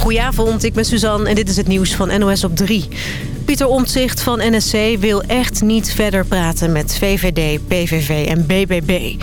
Goedenavond, ik ben Suzanne en dit is het nieuws van NOS op 3. Pieter Omtzigt van NSC wil echt niet verder praten met VVD, PVV en BBB.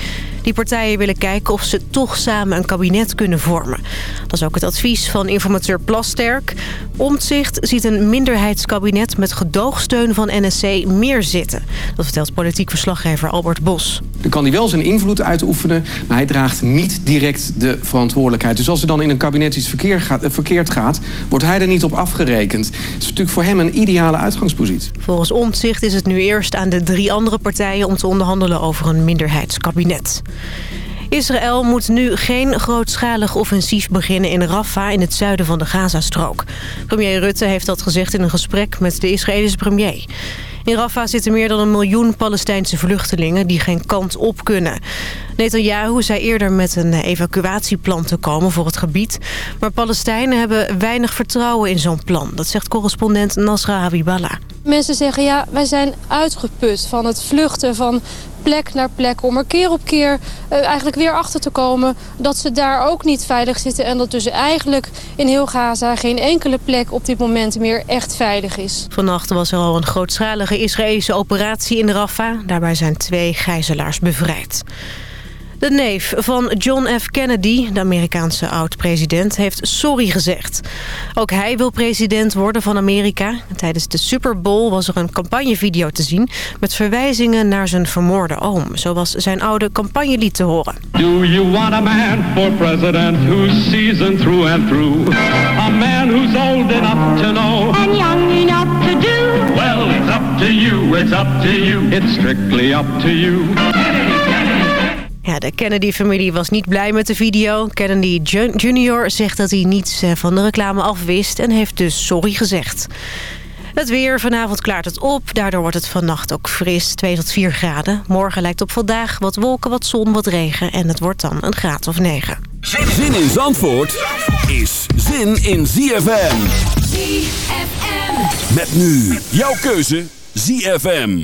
Die partijen willen kijken of ze toch samen een kabinet kunnen vormen. Dat is ook het advies van informateur Plasterk. Omtzigt ziet een minderheidskabinet met gedoogsteun van NSC meer zitten. Dat vertelt politiek verslaggever Albert Bos. Dan kan hij wel zijn invloed uitoefenen, maar hij draagt niet direct de verantwoordelijkheid. Dus als er dan in een kabinet iets gaat, eh, verkeerd gaat, wordt hij er niet op afgerekend. Dat is natuurlijk voor hem een ideale uitgangspositie. Volgens Omtzigt is het nu eerst aan de drie andere partijen om te onderhandelen over een minderheidskabinet. Israël moet nu geen grootschalig offensief beginnen in Rafah in het zuiden van de Gazastrook. Premier Rutte heeft dat gezegd in een gesprek met de Israëlische premier. In Rafah zitten meer dan een miljoen Palestijnse vluchtelingen die geen kant op kunnen. Netanyahu zei eerder met een evacuatieplan te komen voor het gebied. Maar Palestijnen hebben weinig vertrouwen in zo'n plan. Dat zegt correspondent Nasra Habiballah. Mensen zeggen ja, wij zijn uitgeput van het vluchten van plek naar plek... om er keer op keer uh, eigenlijk weer achter te komen dat ze daar ook niet veilig zitten... en dat dus eigenlijk in heel Gaza geen enkele plek op dit moment meer echt veilig is. Vannacht was er al een grootschalige Israëlische operatie in Rafah. Daarbij zijn twee gijzelaars bevrijd. De neef van John F. Kennedy, de Amerikaanse oud-president, heeft sorry gezegd. Ook hij wil president worden van Amerika. Tijdens de Super Bowl was er een campagnevideo te zien... met verwijzingen naar zijn vermoorde oom. Zo was zijn oude campagnelied te horen. Do you want a man for president who's seasoned through and through? A man who's old enough to know and young enough to do? Well, it's up to you, it's up to you, it's strictly up to you. Ja, de Kennedy-familie was niet blij met de video. Kennedy Jr. zegt dat hij niets eh, van de reclame afwist en heeft dus sorry gezegd. Het weer, vanavond klaart het op. Daardoor wordt het vannacht ook fris, 2 tot 4 graden. Morgen lijkt op vandaag wat wolken, wat zon, wat regen. En het wordt dan een graad of 9. Zin in Zandvoort is zin in ZFM. ZFM. Met nu jouw keuze ZFM.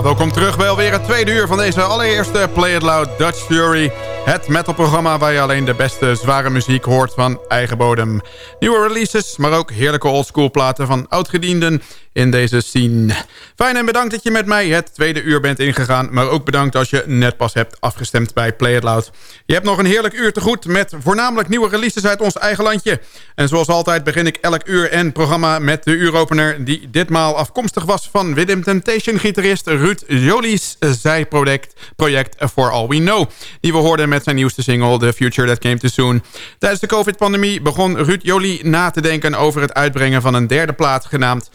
Welkom terug bij alweer het tweede uur van deze allereerste Play It Loud Dutch Fury. Het metalprogramma waar je alleen de beste zware muziek hoort van eigen bodem. Nieuwe releases, maar ook heerlijke oldschool platen van oudgedienden in deze scene. Fijn en bedankt dat je met mij het tweede uur bent ingegaan... maar ook bedankt als je net pas hebt afgestemd bij Play It Loud. Je hebt nog een heerlijk uur te goed met voornamelijk nieuwe releases uit ons eigen landje. En zoals altijd begin ik elk uur en programma met de uuropener... die ditmaal afkomstig was van Widem Temptation-gitarist Ruud Jolie's zijproject project For All We Know... die we hoorden met zijn nieuwste single The Future That Came Too Soon. Tijdens de covid-pandemie begon Ruud Jolie na te denken over het uitbrengen van een derde plaat genaamd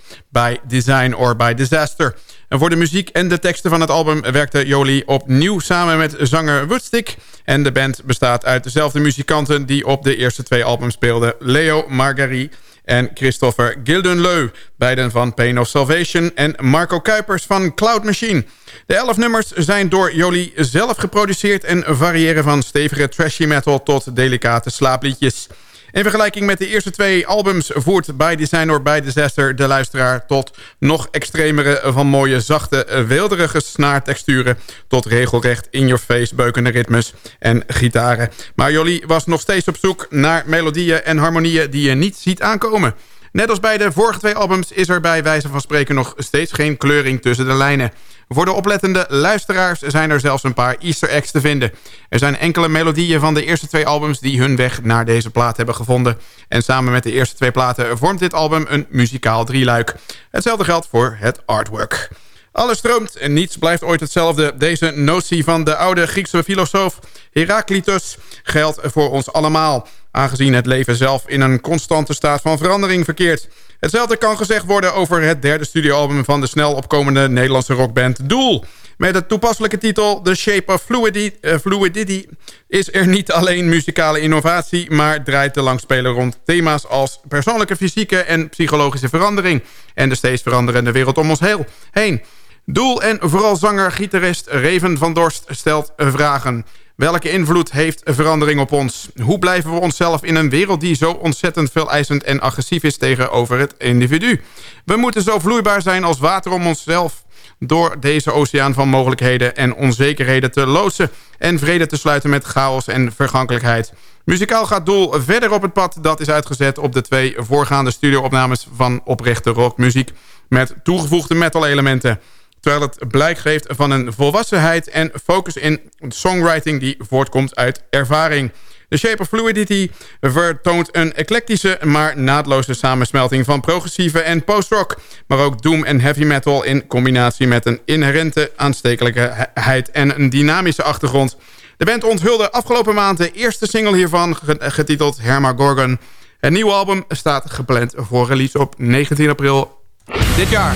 By Design or By Disaster. En voor de muziek en de teksten van het album werkte Jolie opnieuw samen met zanger Woodstick. En de band bestaat uit dezelfde muzikanten die op de eerste twee albums speelden. Leo Margari en Christopher Gildenleu, beiden van Pain of Salvation... en Marco Kuipers van Cloud Machine. De elf nummers zijn door Jolie zelf geproduceerd... en variëren van stevige trashy metal tot delicate slaapliedjes... In vergelijking met de eerste twee albums voert By Design or By Disaster de luisteraar tot nog extremere van mooie, zachte, weelderige snaartexturen tot regelrecht in-your-face beukende ritmes en gitaren. Maar Jolie was nog steeds op zoek naar melodieën en harmonieën die je niet ziet aankomen. Net als bij de vorige twee albums is er bij wijze van spreken nog steeds geen kleuring tussen de lijnen. Voor de oplettende luisteraars zijn er zelfs een paar easter eggs te vinden. Er zijn enkele melodieën van de eerste twee albums die hun weg naar deze plaat hebben gevonden. En samen met de eerste twee platen vormt dit album een muzikaal drieluik. Hetzelfde geldt voor het artwork. Alles stroomt en niets blijft ooit hetzelfde. Deze notie van de oude Griekse filosoof Heraclitus geldt voor ons allemaal... aangezien het leven zelf in een constante staat van verandering verkeert. Hetzelfde kan gezegd worden over het derde studioalbum... van de snel opkomende Nederlandse rockband Doel... Met de toepasselijke titel The Shape of eh, Fluidity, is er niet alleen muzikale innovatie... maar draait de langspeler rond thema's als persoonlijke fysieke en psychologische verandering... en de steeds veranderende wereld om ons heen. Doel en vooral zanger, gitarist Reven van Dorst stelt vragen. Welke invloed heeft verandering op ons? Hoe blijven we onszelf in een wereld die zo ontzettend veel eisend en agressief is tegenover het individu? We moeten zo vloeibaar zijn als water om onszelf door deze oceaan van mogelijkheden en onzekerheden te loodsen... en vrede te sluiten met chaos en vergankelijkheid. Muzikaal gaat Doel verder op het pad dat is uitgezet op de twee voorgaande studioopnames van oprechte rockmuziek... met toegevoegde metal-elementen terwijl het blijk geeft van een volwassenheid en focus in songwriting die voortkomt uit ervaring. The Shape of Fluidity vertoont een eclectische, maar naadloze samensmelting van progressieve en post-rock, maar ook doom en heavy metal in combinatie met een inherente aanstekelijkheid en een dynamische achtergrond. De band onthulde afgelopen maand de eerste single hiervan, getiteld Hermagorgon. Het nieuwe album staat gepland voor release op 19 april dit jaar.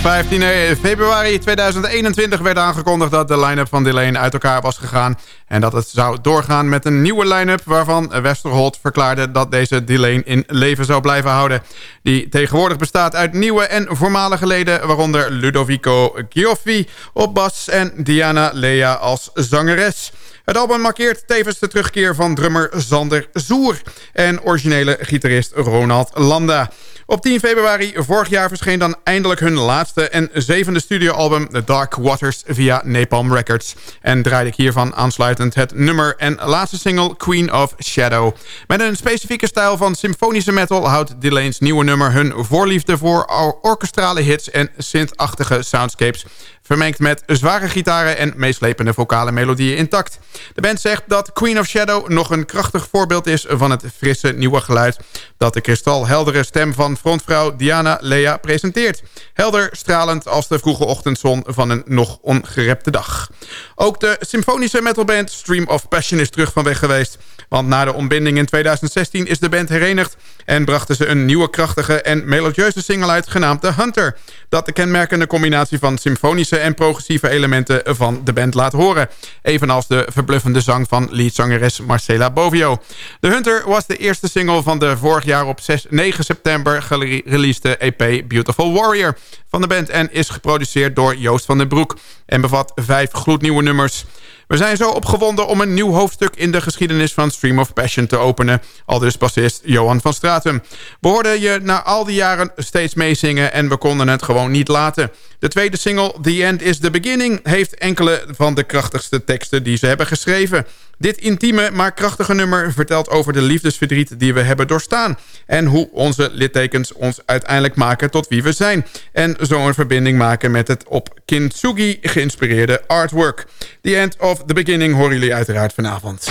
15 februari 2021 werd aangekondigd dat de line-up van Delane uit elkaar was gegaan... en dat het zou doorgaan met een nieuwe line-up... waarvan Westerholt verklaarde dat deze Delane in leven zou blijven houden. Die tegenwoordig bestaat uit nieuwe en voormalige leden... waaronder Ludovico Gioffi op bas en Diana Lea als zangeres... Het album markeert tevens de terugkeer van drummer Zander Zoer... en originele gitarist Ronald Landa. Op 10 februari vorig jaar verscheen dan eindelijk hun laatste en zevende studioalbum The Dark Waters via Napalm Records. En draaide ik hiervan aansluitend het nummer en laatste single Queen of Shadow. Met een specifieke stijl van symfonische metal houdt Delane's nieuwe nummer hun voorliefde voor orkestrale hits en synthachtige soundscapes vermengd met zware gitaren en meeslepende vocale melodieën intact. De band zegt dat Queen of Shadow nog een krachtig voorbeeld is van het frisse nieuwe geluid dat de kristalheldere stem van frontvrouw Diana Lea presenteert. Helder, stralend als de vroege ochtendzon van een nog ongerepte dag. Ook de symfonische metalband Stream of Passion is terug van weg geweest. Want na de ontbinding in 2016 is de band herenigd... en brachten ze een nieuwe krachtige en melodieuze single uit genaamd The Hunter... dat de kenmerkende combinatie van symfonische en progressieve elementen van de band laat horen. Evenals de verbluffende zang van leadzangeres Marcela Bovio. The Hunter was de eerste single van de vorig jaar op 6, 9 september gereleasede EP Beautiful Warrior van de band... en is geproduceerd door Joost van den Broek en bevat vijf gloednieuwe nummers... We zijn zo opgewonden om een nieuw hoofdstuk in de geschiedenis van Stream of Passion te openen. Al dus bassist Johan van Stratum. We hoorden je na al die jaren steeds meezingen en we konden het gewoon niet laten. De tweede single, The End is the Beginning, heeft enkele van de krachtigste teksten die ze hebben geschreven. Dit intieme, maar krachtige nummer vertelt over de liefdesverdriet die we hebben doorstaan. En hoe onze littekens ons uiteindelijk maken tot wie we zijn. En zo een verbinding maken met het op Kintsugi geïnspireerde artwork. The End of the Beginning horen jullie uiteraard vanavond.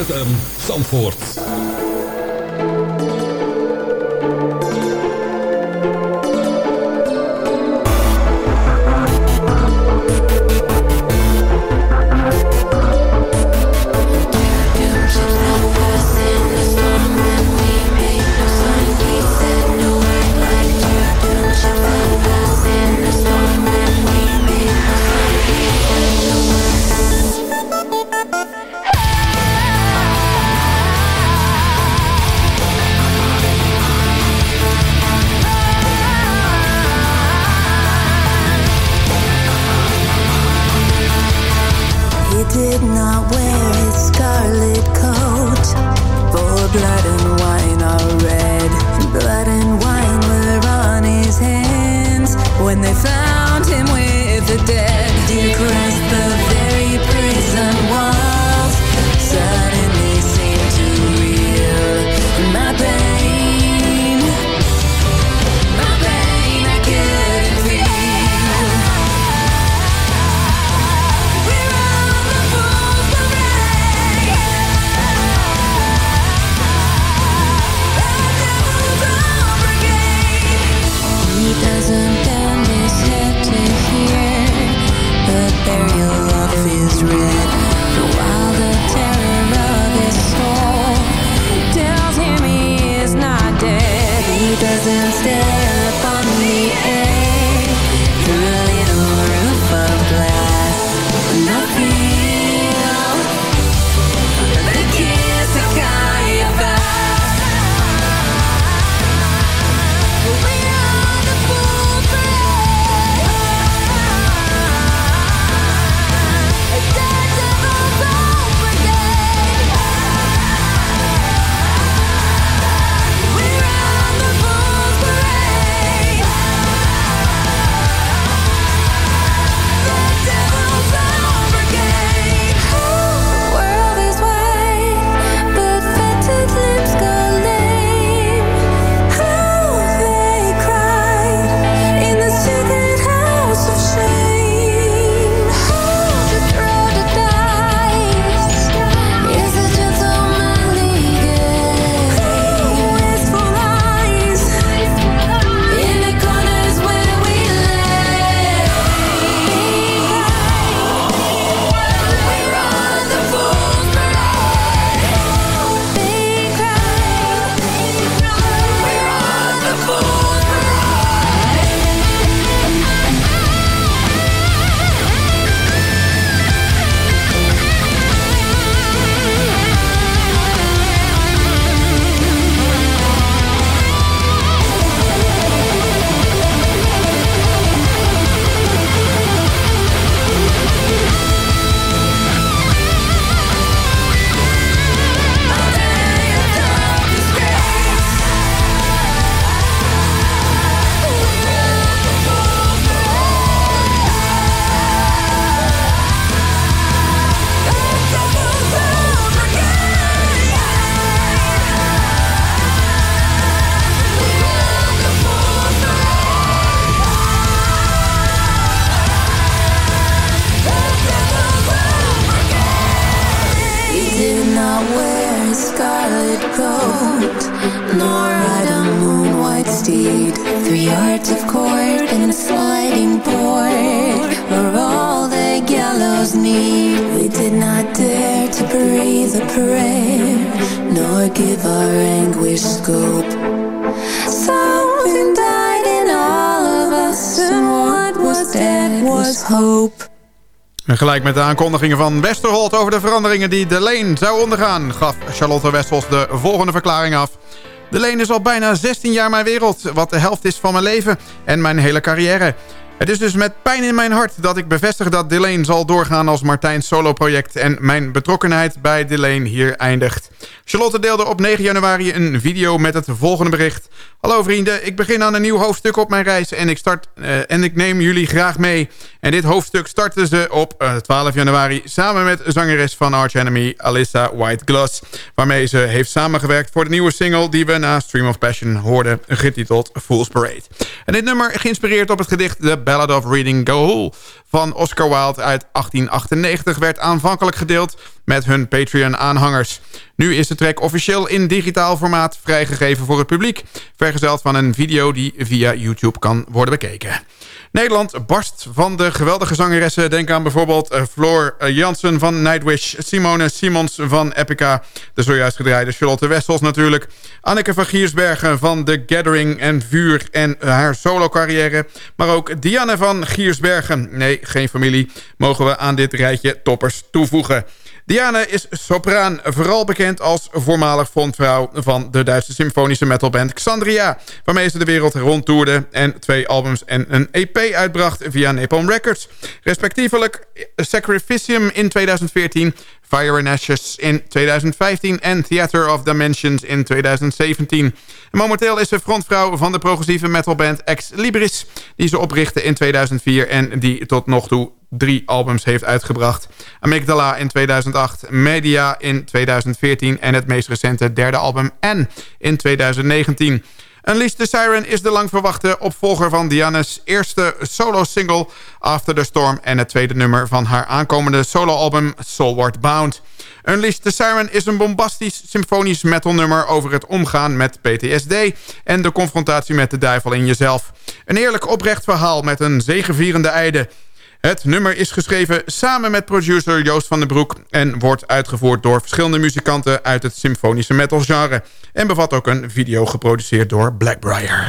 Op En gelijk met de aankondigingen van Westerholt over de veranderingen die de Leen zou ondergaan... gaf Charlotte Wessels de volgende verklaring af. De Leen is al bijna 16 jaar mijn wereld, wat de helft is van mijn leven en mijn hele carrière. Het is dus met pijn in mijn hart dat ik bevestig dat Delane zal doorgaan als Martijn's solo-project... en mijn betrokkenheid bij Delane hier eindigt. Charlotte deelde op 9 januari een video met het volgende bericht. Hallo vrienden, ik begin aan een nieuw hoofdstuk op mijn reis en ik, start, uh, en ik neem jullie graag mee. En dit hoofdstuk starten ze op uh, 12 januari samen met zangeres van Arch Enemy, Alyssa Whiteglass... waarmee ze heeft samengewerkt voor de nieuwe single die we na Stream of Passion hoorden... getiteld Fool's Parade. En dit nummer geïnspireerd op het gedicht The Ballad of Reading Gaul van Oscar Wilde uit 1898 werd aanvankelijk gedeeld met hun Patreon-aanhangers. Nu is de track officieel in digitaal formaat vrijgegeven voor het publiek... vergezeld van een video die via YouTube kan worden bekeken. Nederland barst van de geweldige zangeressen. Denk aan bijvoorbeeld uh, Floor uh, Jansen van Nightwish... Simone Simons van Epica... de zojuist gedraaide Charlotte Wessels natuurlijk... Anneke van Giersbergen van The Gathering en Vuur en haar solo-carrière... maar ook Dianne van Giersbergen, nee, geen familie... mogen we aan dit rijtje toppers toevoegen. Diana is sopraan, vooral bekend als voormalig frontvrouw van de Duitse symfonische metalband Xandria, waarmee ze de wereld rondtoerde en twee albums en een EP uitbracht via Napalm Records. Respectievelijk Sacrificium in 2014, Fire and Ashes in 2015 en Theater of Dimensions in 2017. momenteel is ze frontvrouw van de progressieve metalband Ex Libris... die ze oprichtte in 2004 en die tot nog toe drie albums heeft uitgebracht. Amygdala in 2008, Media in 2014 en het meest recente derde album N in 2019... Unleash the Siren is de lang verwachte opvolger van Diana's eerste solo-single After the Storm... en het tweede nummer van haar aankomende soloalbum Soulward Bound. Unleash the Siren is een bombastisch symfonisch metalnummer over het omgaan met PTSD... en de confrontatie met de duivel in jezelf. Een eerlijk oprecht verhaal met een zegevierende einde... Het nummer is geschreven samen met producer Joost van den Broek... en wordt uitgevoerd door verschillende muzikanten uit het symfonische metal genre... en bevat ook een video geproduceerd door Blackbriar.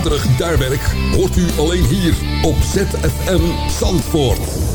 Het hardere gitaarwerk hoort u alleen hier op ZFM Zandvoort.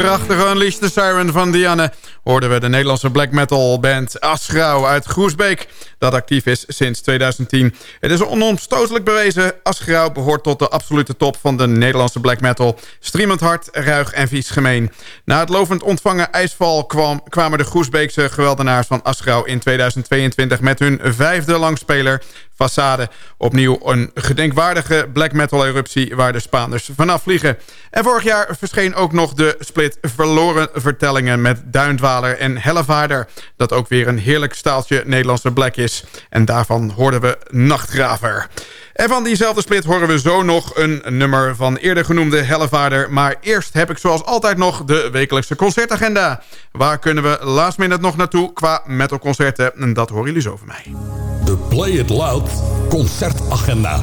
Prachtige Unleash the Siren van Diane... hoorden we de Nederlandse black metal band Asgrauw uit Groesbeek... dat actief is sinds 2010. Het is onomstotelijk bewezen. Asgrauw behoort tot de absolute top van de Nederlandse black metal. Streamend hard, ruig en vies gemeen. Na het lovend ontvangen ijsval kwam, kwamen de Groesbeekse geweldenaars van Asgrauw... in 2022 met hun vijfde langspeler Opnieuw een gedenkwaardige black metal eruptie waar de Spaanders vanaf vliegen. En vorig jaar verscheen ook nog de split Verloren Vertellingen met Duindwaler en Hellevaarder. Dat ook weer een heerlijk staaltje Nederlandse black is. En daarvan hoorden we Nachtgraver. En van diezelfde split horen we zo nog een nummer van eerder genoemde Hellevaarder. Maar eerst heb ik zoals altijd nog de wekelijkse concertagenda. Waar kunnen we last minute nog naartoe qua metalconcerten? En dat horen jullie zo van mij. De Play It Loud concertagenda.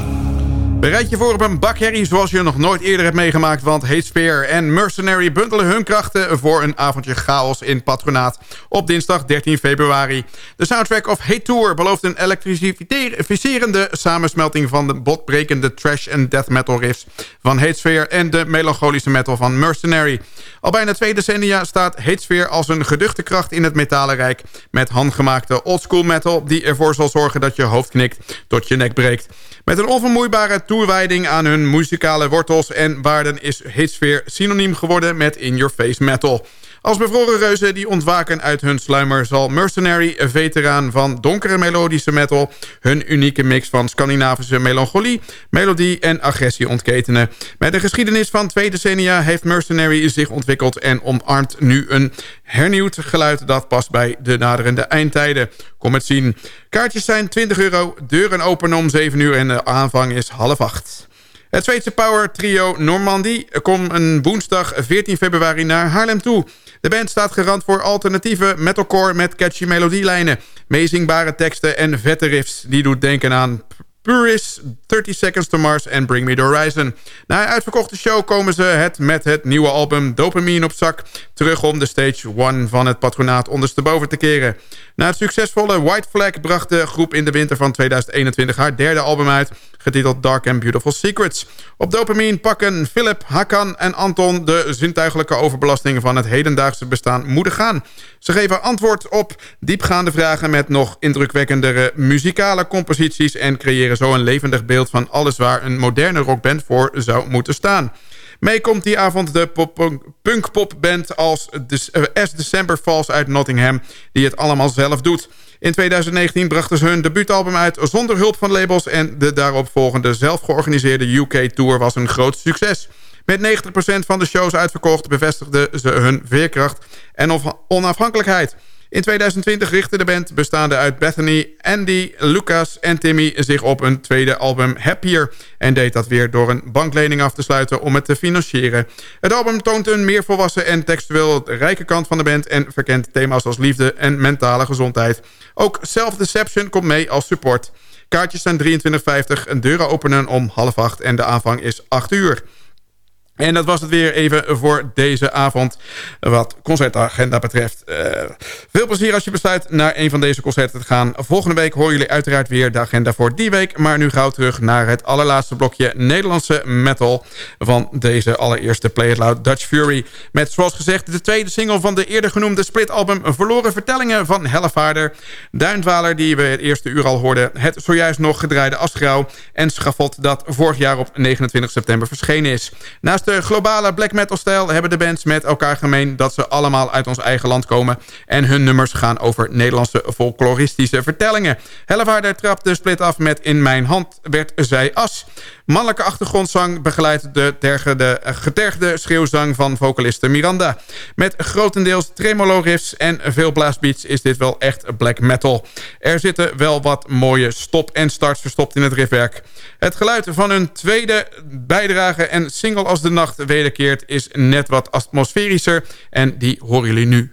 Bereid je voor op een bakherrie zoals je nog nooit eerder hebt meegemaakt... want Hate en Mercenary bundelen hun krachten... voor een avondje chaos in Patronaat op dinsdag 13 februari. De soundtrack of Hate Tour belooft een elektrificerende samensmelting... van de botbrekende trash en death metal riffs van Hate en de melancholische metal van Mercenary. Al bijna twee decennia staat Hate als een geduchte kracht in het metalenrijk... met handgemaakte oldschool metal die ervoor zal zorgen dat je hoofd knikt tot je nek breekt. Met een onvermoeibare toewijding aan hun muzikale wortels en waarden... is Hitsphere synoniem geworden met in-your-face metal. Als bevroren reuzen die ontwaken uit hun sluimer... zal Mercenary, een veteraan van donkere melodische metal... hun unieke mix van Scandinavische melancholie, melodie en agressie ontketenen. Met een geschiedenis van twee decennia heeft Mercenary zich ontwikkeld... en omarmt nu een hernieuwd geluid dat past bij de naderende eindtijden. Kom het zien. Kaartjes zijn 20 euro, deuren openen om 7 uur en de aanvang is half 8. Het Zweedse power trio Normandie komt een woensdag 14 februari naar Haarlem toe. De band staat garant voor alternatieve metalcore met catchy melodielijnen... meezingbare teksten en vette riffs. Die doet denken aan Puris, 30 Seconds to Mars en Bring Me The Horizon. Na een uitverkochte show komen ze het met het nieuwe album Dopamine op zak... terug om de stage 1 van het patronaat ondersteboven te keren. Na het succesvolle White Flag bracht de groep in de winter van 2021 haar derde album uit... getiteld Dark and Beautiful Secrets. Op Dopamine pakken Philip, Hakan en Anton de zintuigelijke overbelasting van het hedendaagse bestaan moedig gaan. Ze geven antwoord op diepgaande vragen met nog indrukwekkendere muzikale composities... en creëren zo een levendig beeld van alles waar een moderne rockband voor zou moeten staan. Mee komt die avond de punkpopband als eh, S December Falls uit Nottingham... die het allemaal zelf doet. In 2019 brachten ze hun debuutalbum uit zonder hulp van labels... en de daaropvolgende zelfgeorganiseerde UK-tour was een groot succes. Met 90% van de shows uitverkocht bevestigden ze hun veerkracht en onafhankelijkheid... In 2020 richtte de band, bestaande uit Bethany, Andy, Lucas en Timmy... zich op een tweede album Happier... en deed dat weer door een banklening af te sluiten om het te financieren. Het album toont een meer volwassen en textueel rijke kant van de band... en verkent thema's als liefde en mentale gezondheid. Ook Self-Deception komt mee als support. Kaartjes zijn 23,50, een deuren openen om half acht en de aanvang is 8 uur. En dat was het weer even voor deze avond. Wat concertagenda betreft. Uh, veel plezier als je besluit naar een van deze concerten te gaan. Volgende week horen jullie uiteraard weer de agenda voor die week. Maar nu gauw terug naar het allerlaatste blokje Nederlandse metal... van deze allereerste Play It Loud Dutch Fury. Met zoals gezegd de tweede single van de eerder genoemde splitalbum... Verloren Vertellingen van Hellevaarder. Duindwaler die we het eerste uur al hoorden. Het zojuist nog gedraaide Asgrauw. En Schafot dat vorig jaar op 29 september verschenen is. Naast de globale black metal stijl hebben de bands met elkaar gemeen... dat ze allemaal uit ons eigen land komen. En hun nummers gaan over Nederlandse folkloristische vertellingen. Hellevaarder trapt de split af met In Mijn Hand werd zij as. Mannelijke achtergrondzang begeleidt de tergende, getergde schreeuwzang van vocaliste Miranda. Met grotendeels tremolo riffs en veel blaasbeats is dit wel echt black metal. Er zitten wel wat mooie stop- en starts verstopt in het riffwerk. Het geluid van hun tweede bijdrage en single als de nacht wederkeert... is net wat atmosferischer en die horen jullie nu.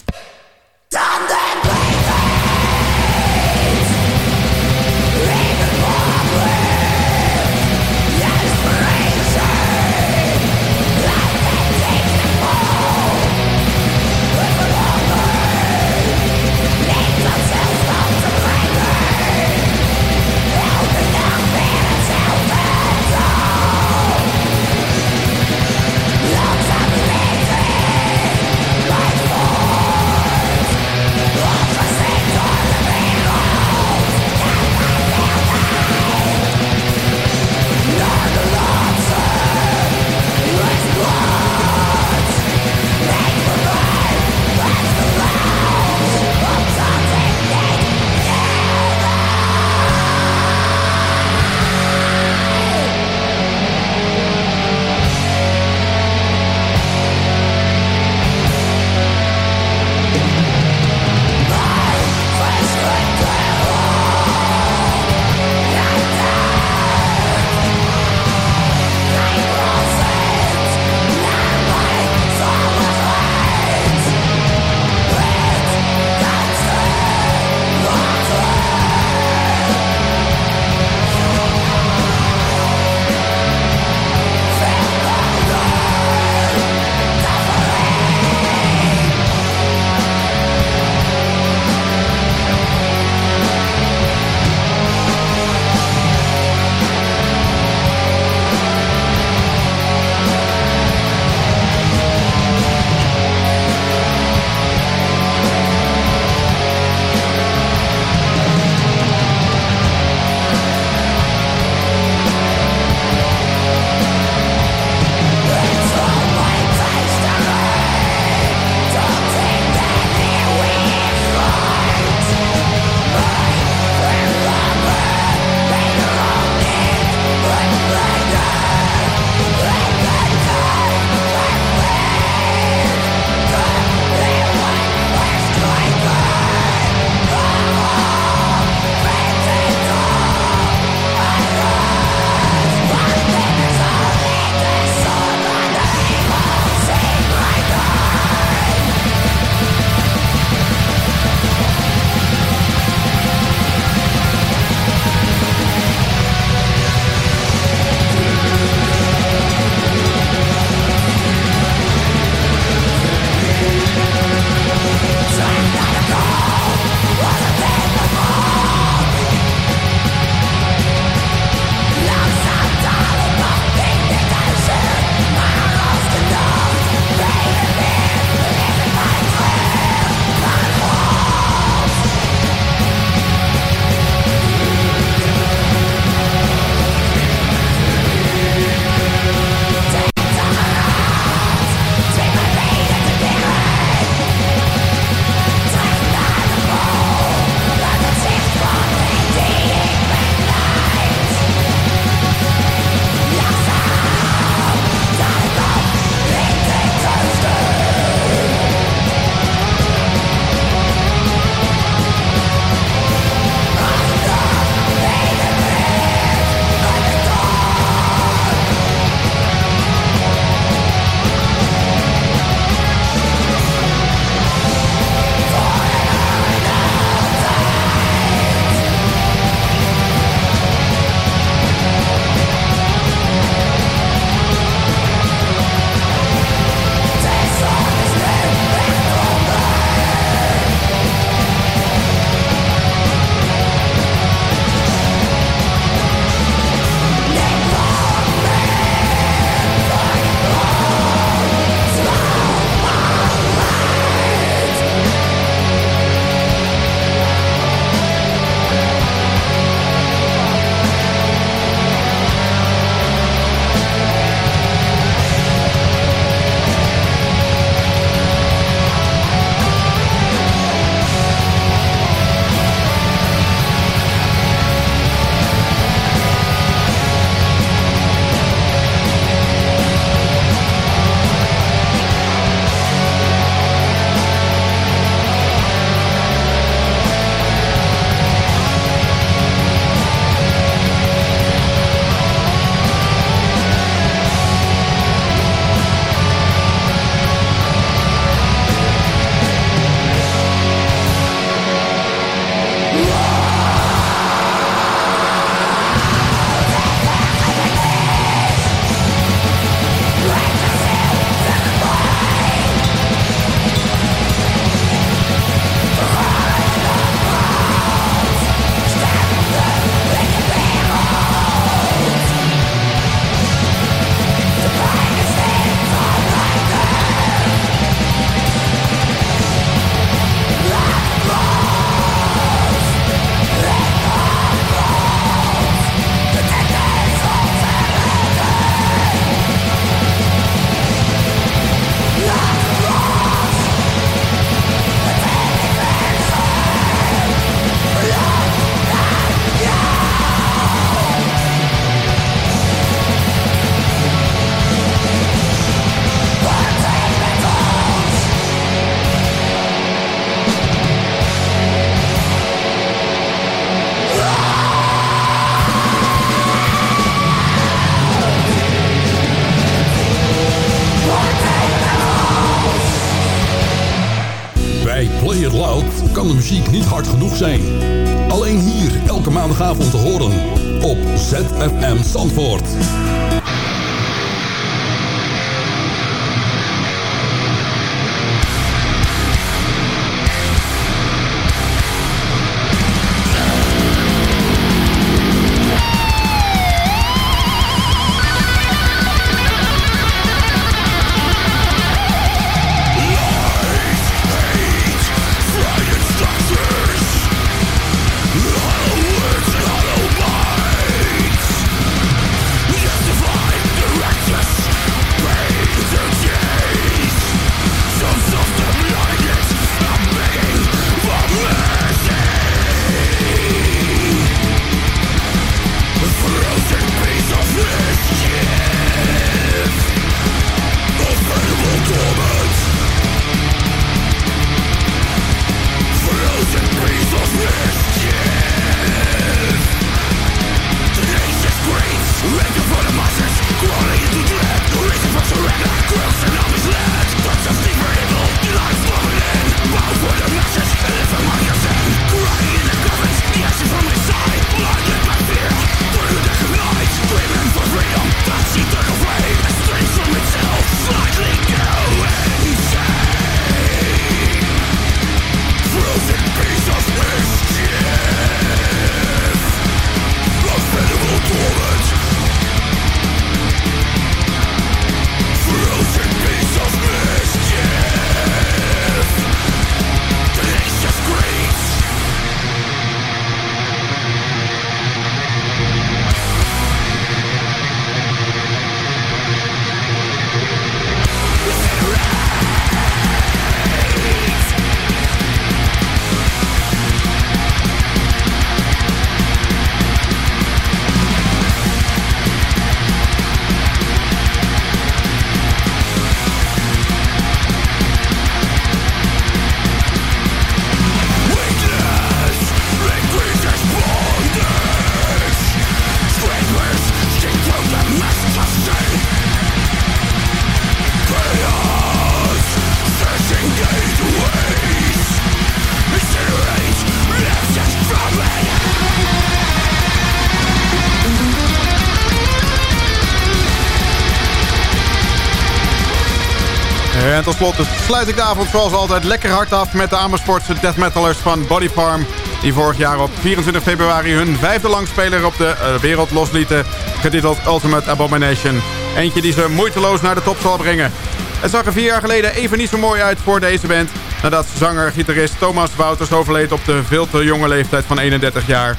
En tot slot sluit ik de avond zoals altijd lekker hard af met de Amersfoortse death metalers van Body Farm. Die vorig jaar op 24 februari hun vijfde langspeler op de uh, wereld loslieten. Getiteld Ultimate Abomination. Eentje die ze moeiteloos naar de top zal brengen. Het zag er vier jaar geleden even niet zo mooi uit voor deze band. Nadat zanger-gitarist Thomas Wouters overleed op de veel te jonge leeftijd van 31 jaar.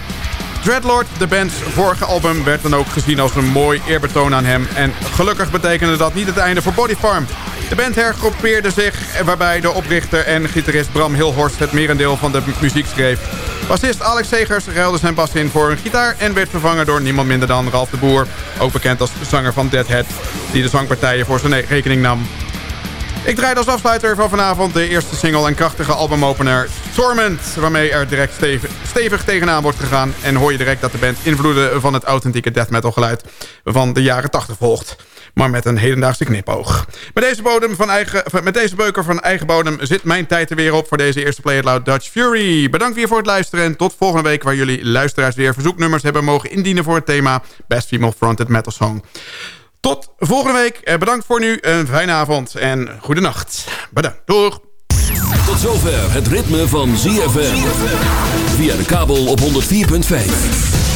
Dreadlord, de band's vorige album, werd dan ook gezien als een mooi eerbetoon aan hem. En gelukkig betekende dat niet het einde voor Body Farm. De band hergroepeerde zich, waarbij de oprichter en gitarist Bram Hilhorst het merendeel van de muziek schreef. Bassist Alex Segers ruilde zijn bas in voor een gitaar en werd vervangen door niemand minder dan Ralf de Boer. Ook bekend als zanger van Deadhead, die de zangpartijen voor zijn rekening nam. Ik draai als afsluiter van vanavond de eerste single en krachtige albumopener Torment. Waarmee er direct stevig, stevig tegenaan wordt gegaan. En hoor je direct dat de band invloeden van het authentieke death metal geluid van de jaren 80 volgt. Maar met een hedendaagse knipoog. Met deze, bodem van eigen, met deze beuker van eigen bodem zit mijn tijd er weer op voor deze eerste Play It Loud Dutch Fury. Bedankt weer voor het luisteren en tot volgende week waar jullie luisteraars weer verzoeknummers hebben mogen indienen voor het thema Best Female Fronted Metal Song. Tot volgende week. Eh, bedankt voor nu. Een fijne avond en goede nacht. Bedankt. Doeg. Tot zover het ritme van ZFM. Via de kabel op 104.5.